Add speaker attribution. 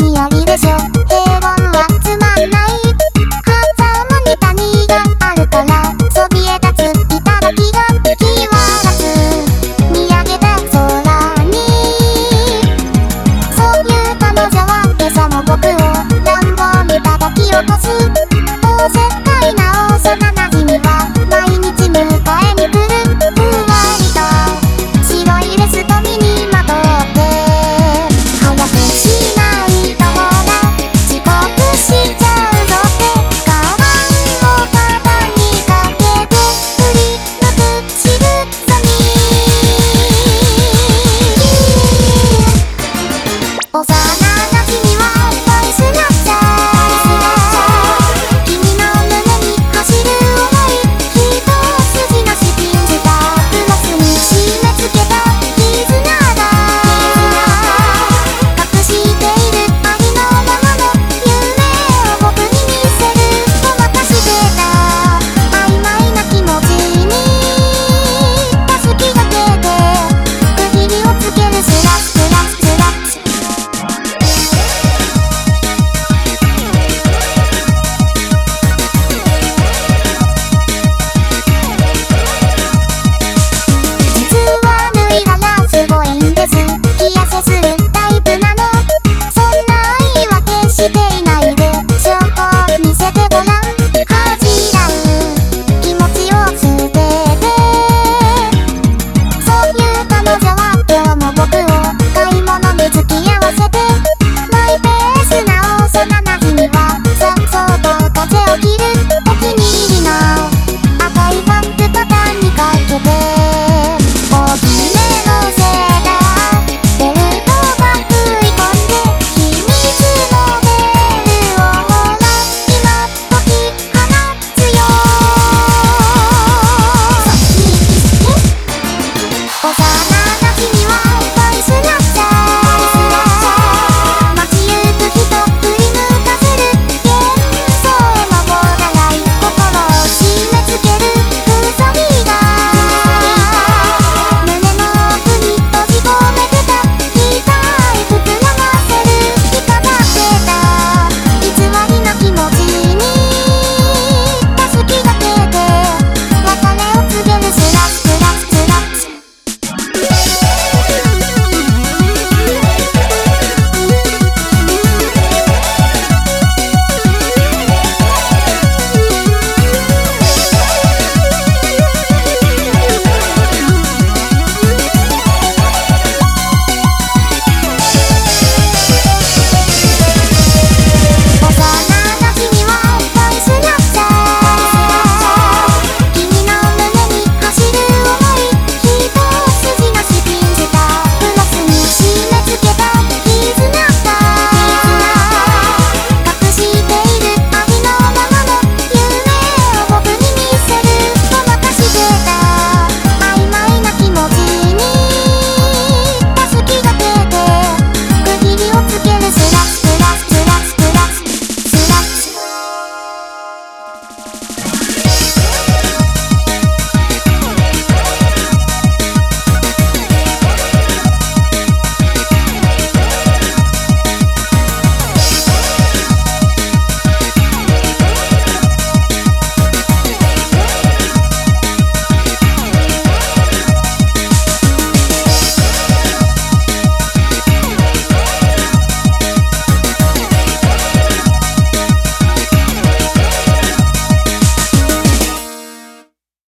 Speaker 1: Miami. おさ